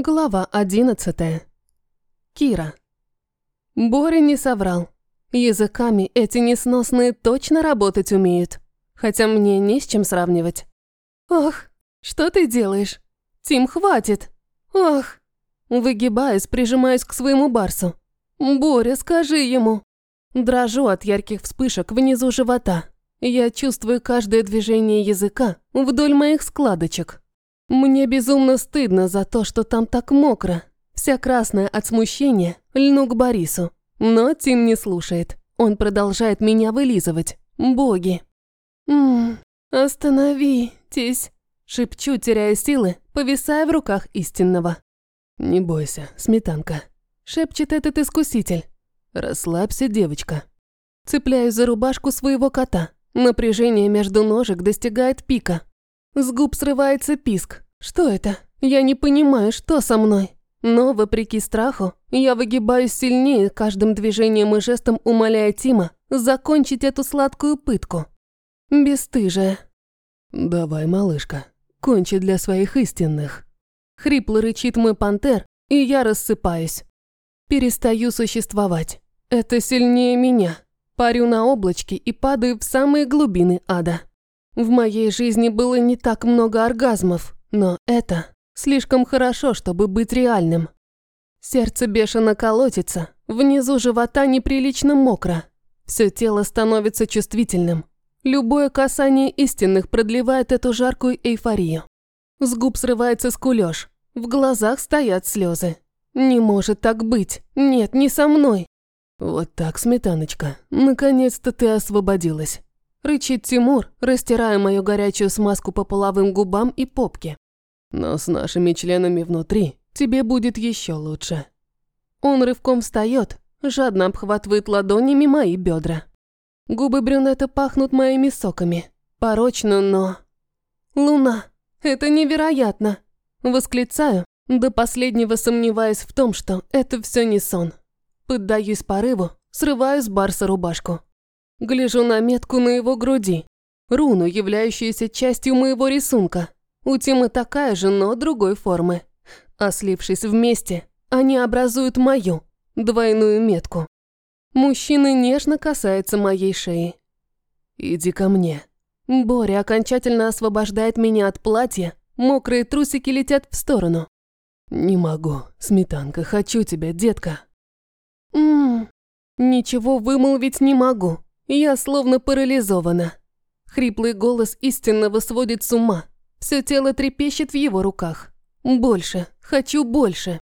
Глава одиннадцатая. Кира. Боря не соврал. Языками эти несносные точно работать умеют. Хотя мне не с чем сравнивать. Ох, что ты делаешь? Тим, хватит. Ох. Выгибаюсь, прижимаюсь к своему барсу. Боря, скажи ему. Дрожу от ярких вспышек внизу живота. Я чувствую каждое движение языка вдоль моих складочек. Мне безумно стыдно за то, что там так мокро. Вся красная от смущения льну к Борису. Но Тим не слушает. Он продолжает меня вылизывать. Боги. «Ммм, остановитесь», – шепчу, теряя силы, повисая в руках истинного. «Не бойся, сметанка», – шепчет этот искуситель. «Расслабься, девочка». Цепляюсь за рубашку своего кота. Напряжение между ножек достигает пика. С губ срывается писк. Что это? Я не понимаю, что со мной. Но, вопреки страху, я выгибаюсь сильнее, каждым движением и жестом умоляя Тима закончить эту сладкую пытку. Бестыжая. «Давай, малышка, кончи для своих истинных». Хрипло рычит мой пантер, и я рассыпаюсь. Перестаю существовать. Это сильнее меня. Парю на облачке и падаю в самые глубины ада. В моей жизни было не так много оргазмов, но это слишком хорошо, чтобы быть реальным. Сердце бешено колотится, внизу живота неприлично мокро. Все тело становится чувствительным. Любое касание истинных продлевает эту жаркую эйфорию. С губ срывается скулёж, в глазах стоят слезы. Не может так быть, нет, не со мной. Вот так, сметаночка, наконец-то ты освободилась. Рычит Тимур, растирая мою горячую смазку по половым губам и попке. Но с нашими членами внутри тебе будет еще лучше. Он рывком встает, жадно обхватывает ладонями мои бедра. Губы брюнета пахнут моими соками. Порочно, но... Луна, это невероятно. Восклицаю, до последнего сомневаясь в том, что это все не сон. Поддаюсь порыву, срываю с Барса рубашку. Гляжу на метку на его груди. Руну, являющуюся частью моего рисунка. У Тимы такая же, но другой формы. А слившись вместе, они образуют мою, двойную метку. Мужчина нежно касается моей шеи. «Иди ко мне». Боря окончательно освобождает меня от платья, мокрые трусики летят в сторону. «Не могу, сметанка, хочу тебя, детка». Ммм, ничего вымолвить не могу. Я словно парализована. Хриплый голос истинно сводит с ума. Все тело трепещет в его руках. Больше, хочу больше.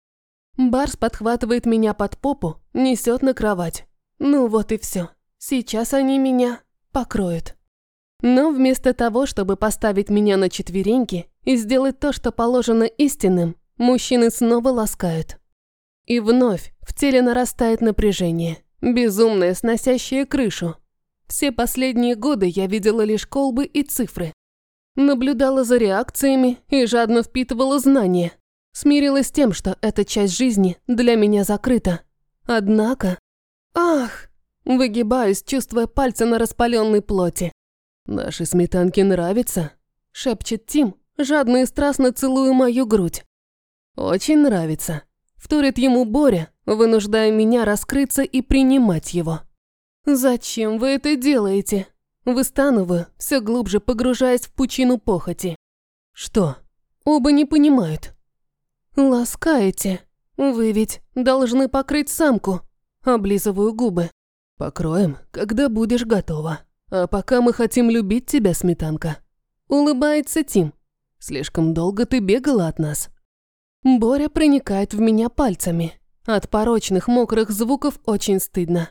Барс подхватывает меня под попу, несет на кровать. Ну вот и все. Сейчас они меня покроют. Но вместо того, чтобы поставить меня на четвереньки и сделать то, что положено истинным, мужчины снова ласкают. И вновь в теле нарастает напряжение, безумное, сносящее крышу. Все последние годы я видела лишь колбы и цифры. Наблюдала за реакциями и жадно впитывала знания. Смирилась с тем, что эта часть жизни для меня закрыта. Однако... Ах! Выгибаюсь, чувствуя пальцы на распаленной плоти. «Наши сметанки нравятся?» – шепчет Тим, жадно и страстно целуя мою грудь. «Очень нравится», – вторит ему Боря, вынуждая меня раскрыться и принимать его. «Зачем вы это делаете?» Выстанываю, все глубже погружаясь в пучину похоти. «Что?» Оба не понимают. «Ласкаете. Вы ведь должны покрыть самку». Облизываю губы. «Покроем, когда будешь готова. А пока мы хотим любить тебя, сметанка». Улыбается Тим. «Слишком долго ты бегала от нас». Боря проникает в меня пальцами. От порочных мокрых звуков очень стыдно.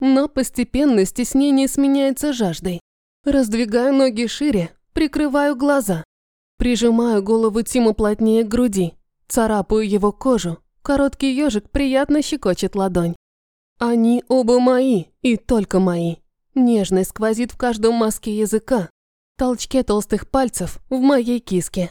Но постепенно стеснение сменяется жаждой. Раздвигаю ноги шире, прикрываю глаза. Прижимаю голову Тима плотнее к груди. Царапаю его кожу. Короткий ежик приятно щекочет ладонь. Они оба мои, и только мои. Нежность сквозит в каждом маске языка. Толчке толстых пальцев в моей киске.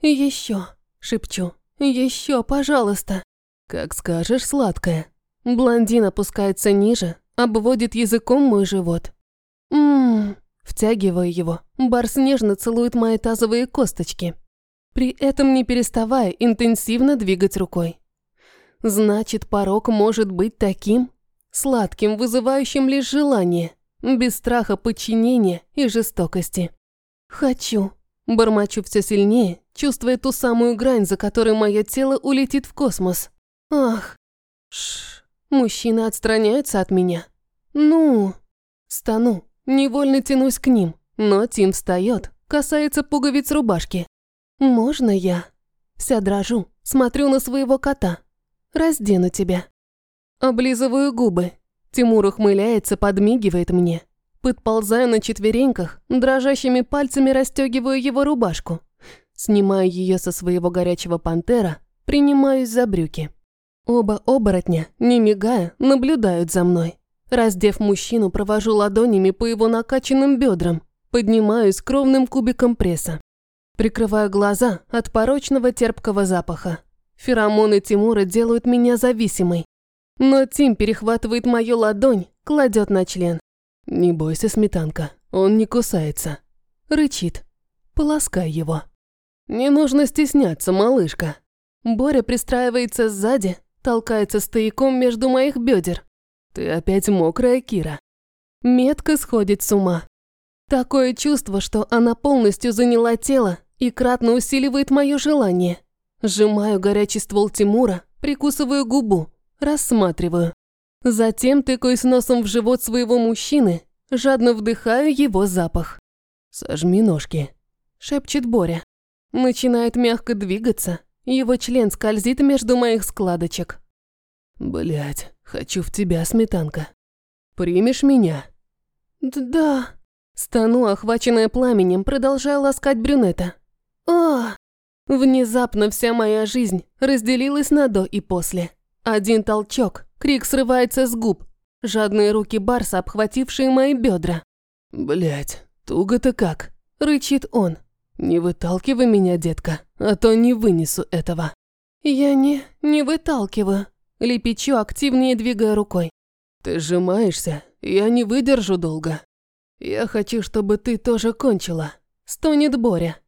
«Еще», — шепчу, — «еще, пожалуйста». «Как скажешь, сладкая». Блондин опускается ниже, обводит языком мой живот. Ммм, втягиваю его. Барс нежно целует мои тазовые косточки. при этом не переставая интенсивно двигать рукой. Значит, порог может быть таким? Сладким, вызывающим лишь желание, без страха подчинения и жестокости. «Хочу», – бормочу все сильнее, чувствуя ту самую грань, за которой мое тело улетит в космос. «Ах!» Шш. Мужчины отстраняются от меня. «Ну?» Стану, невольно тянусь к ним, но Тим встает, касается пуговиц рубашки. «Можно я?» Вся дрожу, смотрю на своего кота. «Раздену тебя». Облизываю губы. Тимур ухмыляется, подмигивает мне. Подползаю на четвереньках, дрожащими пальцами расстегиваю его рубашку. Снимаю ее со своего горячего пантера, принимаюсь за брюки. Оба оборотня, не мигая, наблюдают за мной. Раздев мужчину, провожу ладонями по его накачанным бедрам, поднимаюсь кровным кубиком пресса. Прикрываю глаза от порочного терпкого запаха. Феромоны Тимура делают меня зависимой. Но Тим перехватывает мою ладонь, кладет на член. «Не бойся, сметанка, он не кусается». Рычит. Полоскай его. «Не нужно стесняться, малышка». Боря пристраивается сзади, толкается стояком между моих бедер. «Ты опять мокрая, Кира». Метка сходит с ума. Такое чувство, что она полностью заняла тело и кратно усиливает мое желание. Сжимаю горячий ствол Тимура, прикусываю губу, рассматриваю. Затем тыкаюсь носом в живот своего мужчины, жадно вдыхаю его запах. «Сожми ножки», – шепчет Боря. Начинает мягко двигаться, его член скользит между моих складочек. Блять, хочу в тебя, сметанка. Примешь меня? Да. Стану, охваченная пламенем, продолжая ласкать брюнета. А! Внезапно вся моя жизнь разделилась на до и после. Один толчок, крик срывается с губ. Жадные руки Барса, обхватившие мои бедра. Блять, туго-то как? Рычит он. Не выталкивай меня, детка, а то не вынесу этого. Я не... не выталкиваю. Лепечу, активнее двигая рукой. Ты сжимаешься, я не выдержу долго. Я хочу, чтобы ты тоже кончила. Стонет Боря.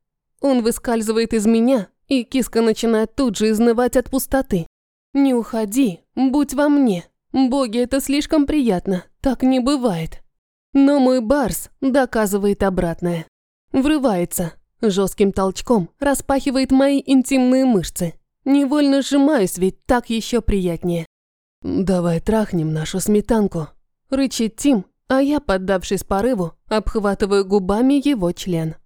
Он выскальзывает из меня, и киска начинает тут же изнывать от пустоты. «Не уходи, будь во мне. Боги, это слишком приятно, так не бывает». Но мой Барс доказывает обратное. Врывается, жестким толчком распахивает мои интимные мышцы. Невольно сжимаюсь, ведь так еще приятнее. «Давай трахнем нашу сметанку», – рычит Тим, а я, поддавшись порыву, обхватываю губами его член.